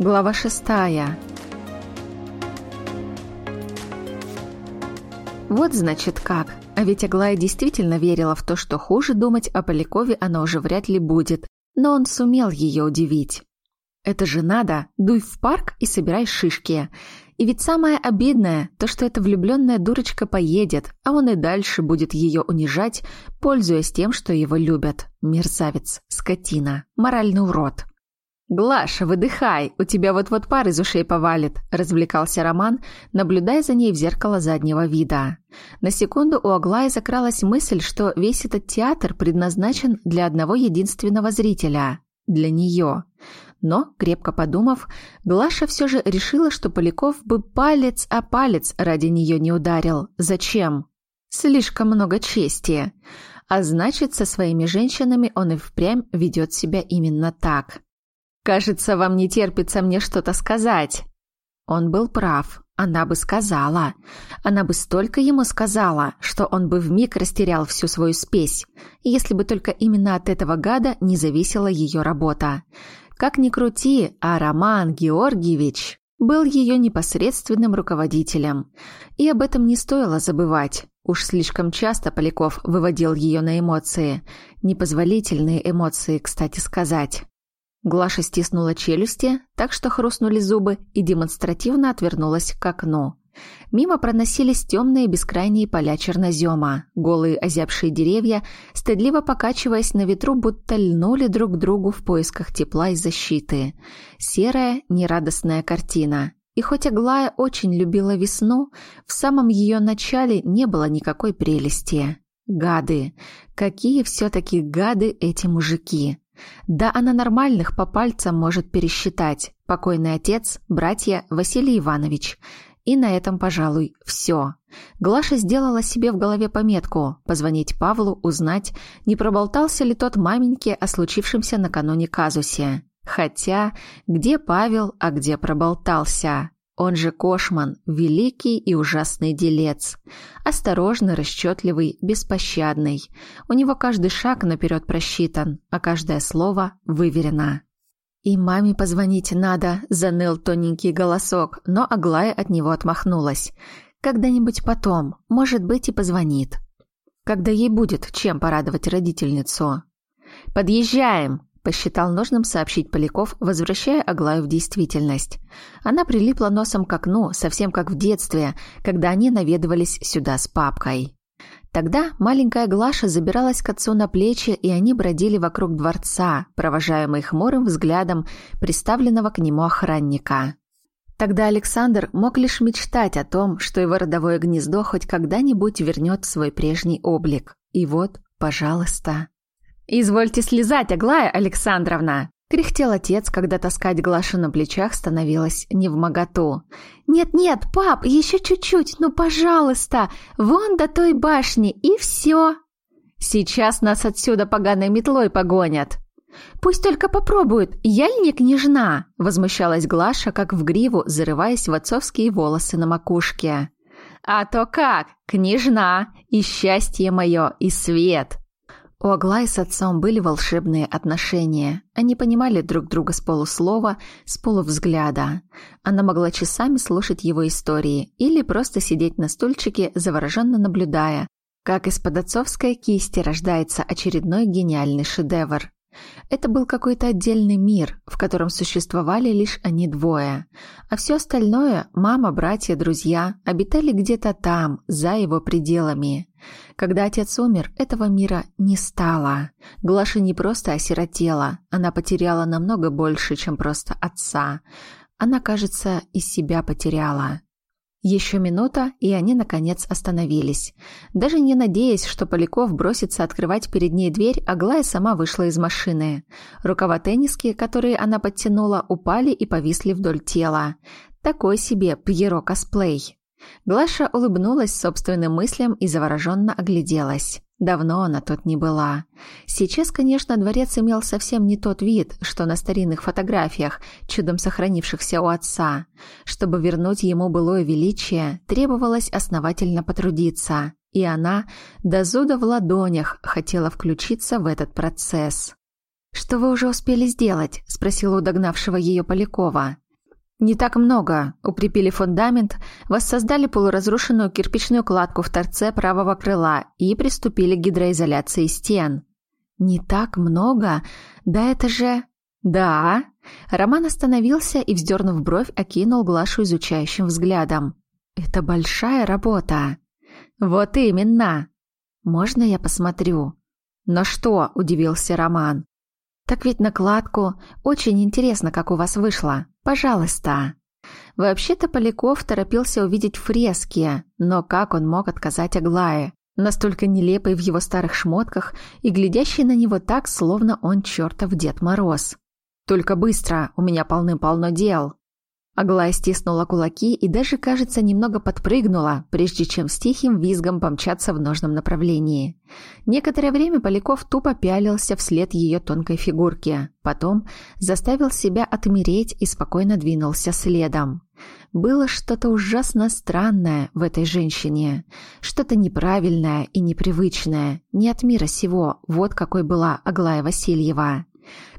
Глава шестая. Вот значит как. А ведь Аглая действительно верила в то, что хуже думать о Полякове она уже вряд ли будет. Но он сумел ее удивить. Это же надо, дуй в парк и собирай шишки. И ведь самое обидное, то что эта влюбленная дурочка поедет, а он и дальше будет ее унижать, пользуясь тем, что его любят. Мерзавец, скотина, моральный урод. «Глаша, выдыхай, у тебя вот-вот пар из ушей повалит», – развлекался Роман, наблюдая за ней в зеркало заднего вида. На секунду у Аглаи закралась мысль, что весь этот театр предназначен для одного единственного зрителя – для нее. Но, крепко подумав, Глаша все же решила, что Поляков бы палец о палец ради нее не ударил. Зачем? Слишком много чести. А значит, со своими женщинами он и впрямь ведет себя именно так. «Кажется, вам не терпится мне что-то сказать». Он был прав. Она бы сказала. Она бы столько ему сказала, что он бы вмиг растерял всю свою спесь, если бы только именно от этого гада не зависела ее работа. Как ни крути, а Роман Георгиевич был ее непосредственным руководителем. И об этом не стоило забывать. Уж слишком часто Поляков выводил ее на эмоции. Непозволительные эмоции, кстати сказать. Глаша стиснула челюсти, так что хрустнули зубы и демонстративно отвернулась к окну. Мимо проносились темные бескрайние поля чернозема. Голые озябшие деревья, стыдливо покачиваясь на ветру, будто льнули друг к другу в поисках тепла и защиты. Серая, нерадостная картина. И хоть Аглая очень любила весну, в самом ее начале не было никакой прелести. Гады! Какие все-таки гады эти мужики! Да она нормальных по пальцам может пересчитать. Покойный отец, братья, Василий Иванович. И на этом, пожалуй, все. Глаша сделала себе в голове пометку позвонить Павлу, узнать, не проболтался ли тот маменьке о случившемся накануне казусе. Хотя, где Павел, а где проболтался? Он же Кошман, великий и ужасный делец. Осторожный, расчетливый, беспощадный. У него каждый шаг наперед просчитан, а каждое слово выверено. «И маме позвонить надо», – заныл тоненький голосок, но Аглая от него отмахнулась. «Когда-нибудь потом, может быть, и позвонит». Когда ей будет чем порадовать родительницу. «Подъезжаем!» Посчитал нужным сообщить Поляков, возвращая Аглаю в действительность. Она прилипла носом к окну, совсем как в детстве, когда они наведывались сюда с папкой. Тогда маленькая Глаша забиралась к отцу на плечи, и они бродили вокруг дворца, провожаемые хмурым взглядом приставленного к нему охранника. Тогда Александр мог лишь мечтать о том, что его родовое гнездо хоть когда-нибудь вернет свой прежний облик. И вот, пожалуйста. «Извольте слезать, Аглая Александровна!» Кряхтел отец, когда таскать Глашу на плечах становилось невмоготу. «Нет-нет, пап, еще чуть-чуть, ну, пожалуйста! Вон до той башни, и все!» «Сейчас нас отсюда поганой метлой погонят!» «Пусть только попробуют, я ли не княжна?» Возмущалась Глаша, как в гриву, зарываясь в отцовские волосы на макушке. «А то как! Княжна! И счастье мое, и свет!» У Аглаи с отцом были волшебные отношения. Они понимали друг друга с полуслова, с полувзгляда. Она могла часами слушать его истории или просто сидеть на стульчике, завороженно наблюдая, как из-под отцовской кисти рождается очередной гениальный шедевр. Это был какой-то отдельный мир, в котором существовали лишь они двое, а все остальное – мама, братья, друзья – обитали где-то там, за его пределами. Когда отец умер, этого мира не стало. Глаша не просто осиротела, она потеряла намного больше, чем просто отца. Она, кажется, и себя потеряла. Еще минута, и они, наконец, остановились. Даже не надеясь, что Поляков бросится открывать перед ней дверь, Аглая сама вышла из машины. Рукава тенниски, которые она подтянула, упали и повисли вдоль тела. Такой себе Пьеро-косплей. Глаша улыбнулась собственным мыслям и завороженно огляделась. Давно она тут не была. Сейчас, конечно, дворец имел совсем не тот вид, что на старинных фотографиях, чудом сохранившихся у отца. Чтобы вернуть ему былое величие, требовалось основательно потрудиться, и она до зуда в ладонях хотела включиться в этот процесс. «Что вы уже успели сделать?» – спросила у догнавшего ее Полякова. Не так много. Укрепили фундамент, воссоздали полуразрушенную кирпичную кладку в торце правого крыла и приступили к гидроизоляции стен. Не так много? Да это же... Да. Роман остановился и, вздернув бровь, окинул Глашу изучающим взглядом. Это большая работа. Вот именно. Можно я посмотрю? На что? Удивился Роман. Так ведь накладку. Очень интересно, как у вас вышло. Пожалуйста. Вообще-то Поляков торопился увидеть фрески, но как он мог отказать Аглае? Настолько нелепой в его старых шмотках и глядящей на него так, словно он чертов Дед Мороз. «Только быстро, у меня полным-полно дел». Аглая стиснула кулаки и даже, кажется, немного подпрыгнула, прежде чем с тихим визгом помчаться в нужном направлении. Некоторое время Поляков тупо пялился вслед ее тонкой фигурке. Потом заставил себя отмереть и спокойно двинулся следом. Было что-то ужасно странное в этой женщине. Что-то неправильное и непривычное. Не от мира сего. Вот какой была Аглая Васильева.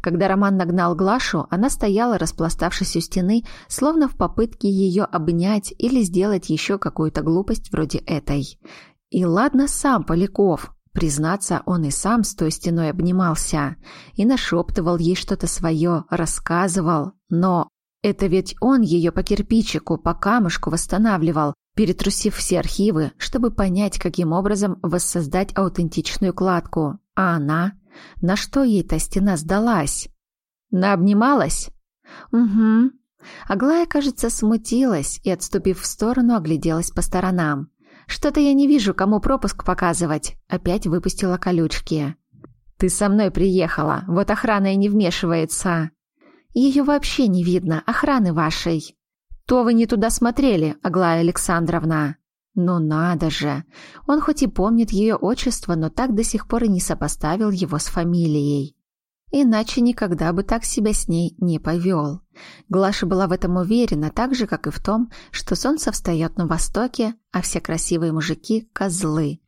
Когда Роман нагнал Глашу, она стояла, распластавшись у стены, словно в попытке ее обнять или сделать еще какую-то глупость вроде этой. И ладно сам Поляков. Признаться, он и сам с той стеной обнимался и нашептывал ей что-то свое, рассказывал. Но это ведь он ее по кирпичику, по камушку восстанавливал, перетрусив все архивы, чтобы понять, каким образом воссоздать аутентичную кладку. А она на что ей та стена сдалась? Наобнималась? Угу. Аглая, кажется, смутилась и, отступив в сторону, огляделась по сторонам. «Что-то я не вижу, кому пропуск показывать». Опять выпустила колючки. «Ты со мной приехала, вот охрана и не вмешивается». «Ее вообще не видно, охраны вашей». «То вы не туда смотрели, Аглая Александровна». Но надо же! Он хоть и помнит ее отчество, но так до сих пор и не сопоставил его с фамилией. Иначе никогда бы так себя с ней не повел. Глаша была в этом уверена, так же, как и в том, что солнце встает на востоке, а все красивые мужики – козлы.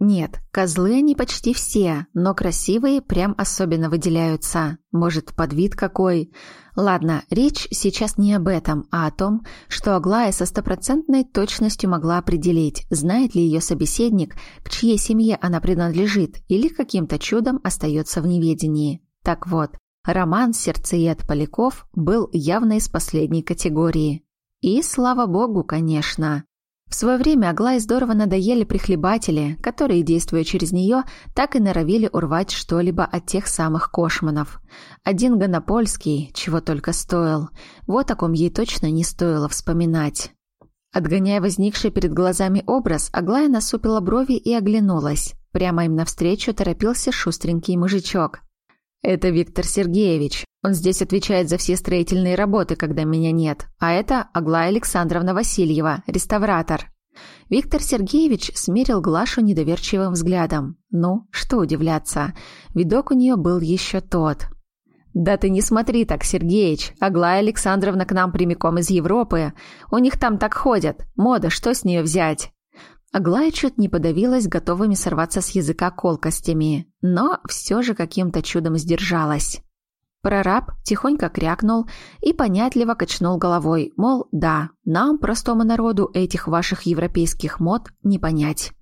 Нет, козлы они почти все, но красивые прям особенно выделяются. Может, под вид какой. Ладно, речь сейчас не об этом, а о том, что Аглая со стопроцентной точностью могла определить, знает ли ее собеседник, к чьей семье она принадлежит, или каким-то чудом остается в неведении. Так вот, роман «Сердцеед Поляков» был явно из последней категории. И слава богу, конечно. В свое время Аглае здорово надоели прихлебатели, которые, действуя через нее, так и норовили урвать что-либо от тех самых кошманов. Один Гонопольский, чего только стоил. Вот о ком ей точно не стоило вспоминать. Отгоняя возникший перед глазами образ, Аглая насупила брови и оглянулась. Прямо им навстречу торопился шустренький мужичок. «Это Виктор Сергеевич. Он здесь отвечает за все строительные работы, когда меня нет. А это Аглая Александровна Васильева, реставратор». Виктор Сергеевич смерил Глашу недоверчивым взглядом. Ну, что удивляться. Видок у нее был еще тот. «Да ты не смотри так, Сергеич. Аглая Александровна к нам прямиком из Европы. У них там так ходят. Мода, что с нее взять?» Аглая чуть не подавилась готовыми сорваться с языка колкостями, но все же каким-то чудом сдержалась. Прораб тихонько крякнул и понятливо качнул головой, мол, да, нам, простому народу, этих ваших европейских мод не понять.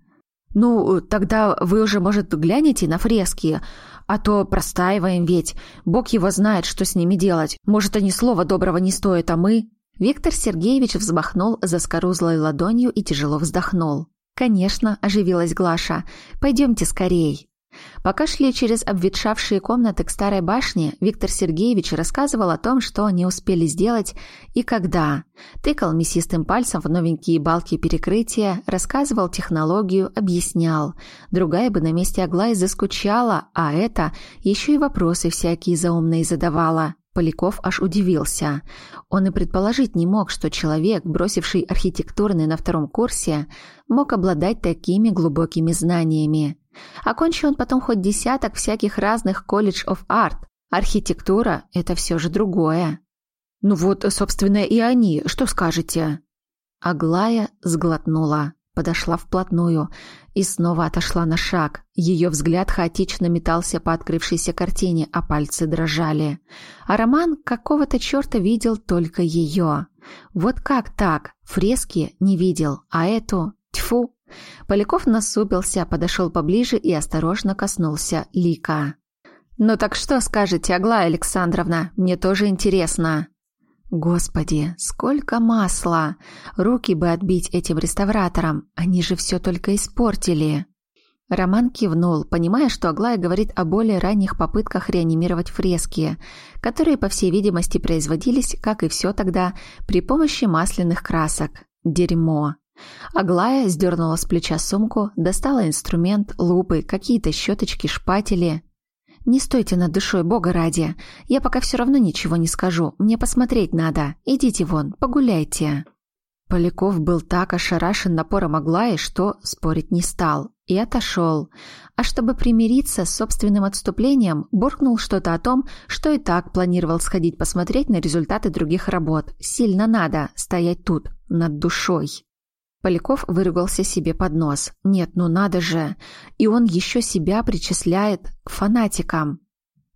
«Ну, тогда вы уже, может, глянете на фрески, а то простаиваем ведь. Бог его знает, что с ними делать. Может, они слова доброго не стоят, а мы...» Виктор Сергеевич взмахнул заскорузлой ладонью и тяжело вздохнул. «Конечно», – оживилась Глаша. «Пойдемте скорей». Пока шли через обветшавшие комнаты к старой башне, Виктор Сергеевич рассказывал о том, что они успели сделать и когда. Тыкал мясистым пальцем в новенькие балки перекрытия, рассказывал технологию, объяснял. Другая бы на месте Аглаи заскучала, а это еще и вопросы всякие заумные задавала. Поляков аж удивился. Он и предположить не мог, что человек, бросивший архитектурный на втором курсе, мог обладать такими глубокими знаниями. Окончил он потом хоть десяток всяких разных колледж of art. Архитектура – это все же другое. Ну вот, собственно, и они. Что скажете? Аглая сглотнула подошла вплотную и снова отошла на шаг. Ее взгляд хаотично метался по открывшейся картине, а пальцы дрожали. А Роман какого-то черта видел только ее. Вот как так? Фрески не видел, а эту... Тьфу! Поляков насупился, подошел поближе и осторожно коснулся лика. «Ну так что скажете, Аглая Александровна? Мне тоже интересно». Господи, сколько масла! Руки бы отбить этим реставраторам, они же все только испортили. Роман кивнул, понимая, что Аглая говорит о более ранних попытках реанимировать фрески, которые, по всей видимости, производились, как и все тогда, при помощи масляных красок. Дерьмо. Аглая сдернула с плеча сумку, достала инструмент, лупы, какие-то щеточки, шпатели. «Не стойте над душой, бога ради. Я пока все равно ничего не скажу. Мне посмотреть надо. Идите вон, погуляйте». Поляков был так ошарашен напором Аглаи, что спорить не стал. И отошел. А чтобы примириться с собственным отступлением, буркнул что-то о том, что и так планировал сходить посмотреть на результаты других работ. Сильно надо стоять тут, над душой. Поляков выругался себе под нос. Нет, ну надо же. И он еще себя причисляет к фанатикам.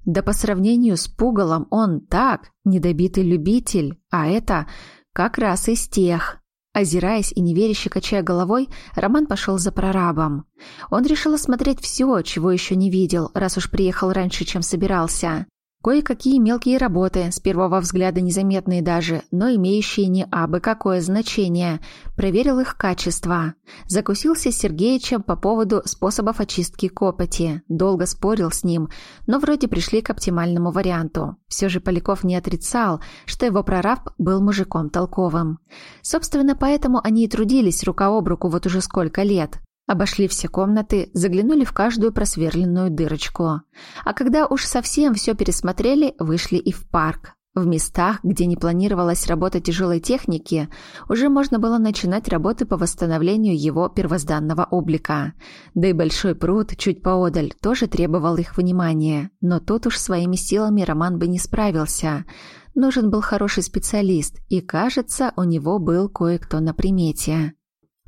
Да по сравнению с Пугалом он так, недобитый любитель, а это как раз из тех. Озираясь и неверяще качая головой, Роман пошел за прорабом. Он решил осмотреть все, чего еще не видел, раз уж приехал раньше, чем собирался. Кое-какие мелкие работы, с первого взгляда незаметные даже, но имеющие не абы какое значение. Проверил их качество. Закусился с Сергеичем по поводу способов очистки копоти. Долго спорил с ним, но вроде пришли к оптимальному варианту. Все же Поляков не отрицал, что его прораб был мужиком толковым. Собственно, поэтому они и трудились рука об руку вот уже сколько лет. Обошли все комнаты, заглянули в каждую просверленную дырочку. А когда уж совсем все пересмотрели, вышли и в парк. В местах, где не планировалась работа тяжелой техники, уже можно было начинать работы по восстановлению его первозданного облика. Да и большой пруд чуть поодаль тоже требовал их внимания. Но тут уж своими силами Роман бы не справился. Нужен был хороший специалист, и, кажется, у него был кое-кто на примете.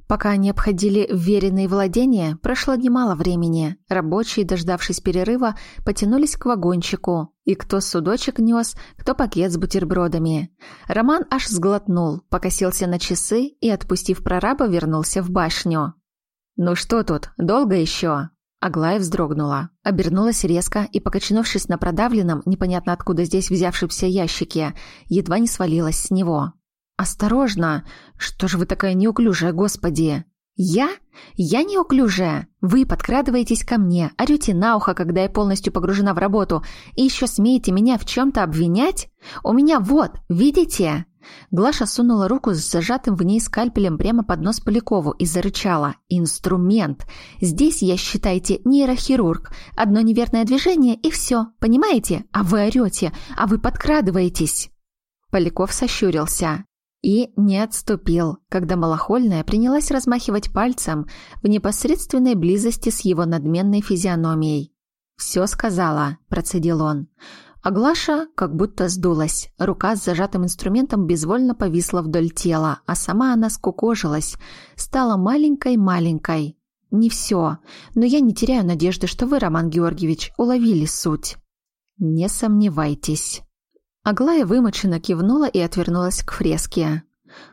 Пока они обходили вверенные владения, прошло немало времени. Рабочие, дождавшись перерыва, потянулись к вагончику. И кто судочек нес, кто пакет с бутербродами. Роман аж сглотнул, покосился на часы и, отпустив прораба, вернулся в башню. «Ну что тут, долго еще?» Аглая вздрогнула, обернулась резко и, покачнувшись на продавленном, непонятно откуда здесь взявшемся ящике, едва не свалилась с него. «Осторожно! Что же вы такая неуклюжая, господи!» «Я? Я неуклюжая! Вы подкрадываетесь ко мне, орете на ухо, когда я полностью погружена в работу, и еще смеете меня в чем-то обвинять? У меня вот, видите?» Глаша сунула руку с зажатым в ней скальпелем прямо под нос Полякову и зарычала. «Инструмент! Здесь я, считайте, нейрохирург. Одно неверное движение и все, понимаете? А вы орете, а вы подкрадываетесь!» Поляков сощурился. И не отступил, когда малохольная принялась размахивать пальцем в непосредственной близости с его надменной физиономией. «Все сказала», – процедил он. А Глаша как будто сдулась. Рука с зажатым инструментом безвольно повисла вдоль тела, а сама она скукожилась, стала маленькой-маленькой. «Не все, но я не теряю надежды, что вы, Роман Георгиевич, уловили суть». «Не сомневайтесь». Аглая вымоченно кивнула и отвернулась к фреске.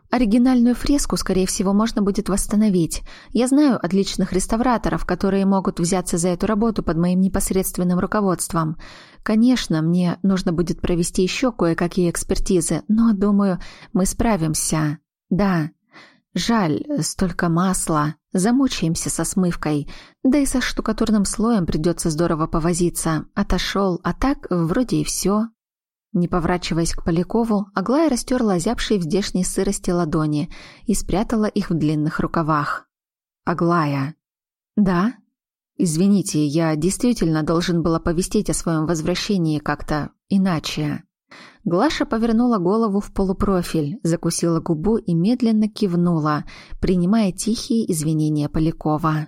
Оригинальную фреску, скорее всего, можно будет восстановить. Я знаю отличных реставраторов, которые могут взяться за эту работу под моим непосредственным руководством. Конечно, мне нужно будет провести еще кое-какие экспертизы, но, думаю, мы справимся. Да. Жаль, столько масла. Замучаемся со смывкой. Да и со штукатурным слоем придется здорово повозиться. Отошел, а так вроде и все. Не поворачиваясь к Полякову, Аглая растерла озябшие в здешней сырости ладони и спрятала их в длинных рукавах. «Аглая!» «Да?» «Извините, я действительно должен был оповестить о своем возвращении как-то иначе». Глаша повернула голову в полупрофиль, закусила губу и медленно кивнула, принимая тихие извинения Полякова.